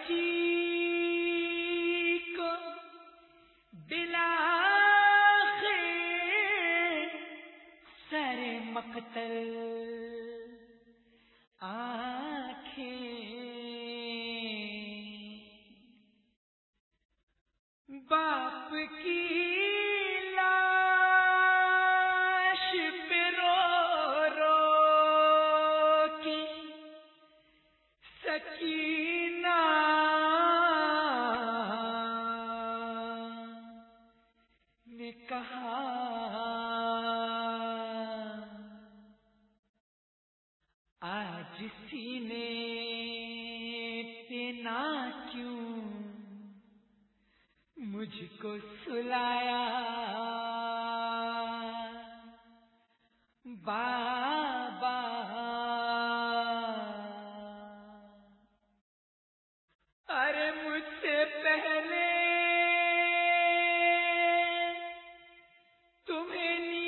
رکھی آج سینے پینا کیوں مجھ کو سلایا؟ بابا ارے مجھ سے پہلے تمہیں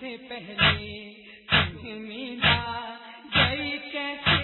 سے پہلے ملا گئی کیسے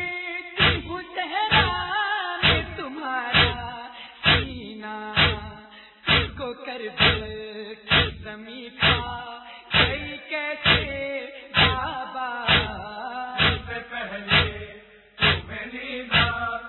کر دل کی زمیں تھا کئی کیسے بابا پہلے تمہیں نیلا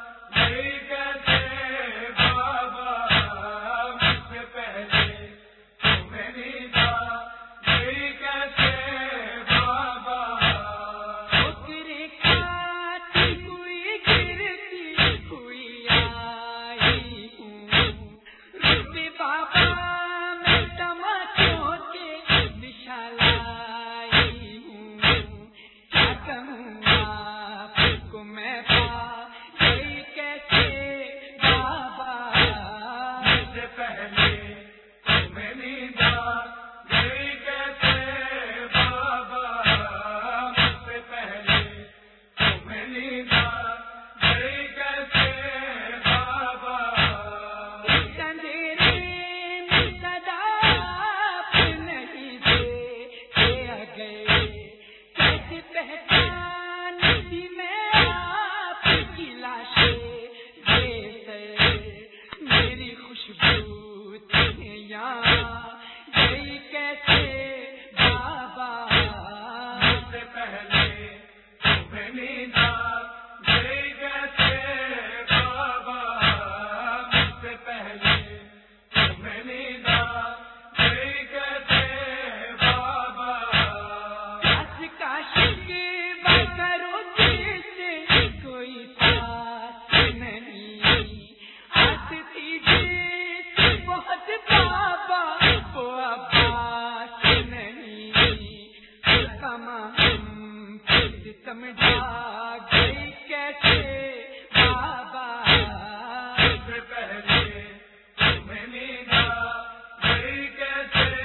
تمام سمجھا گئی کیسے؟ بابا پہلے تمہیں گئی کیسے؟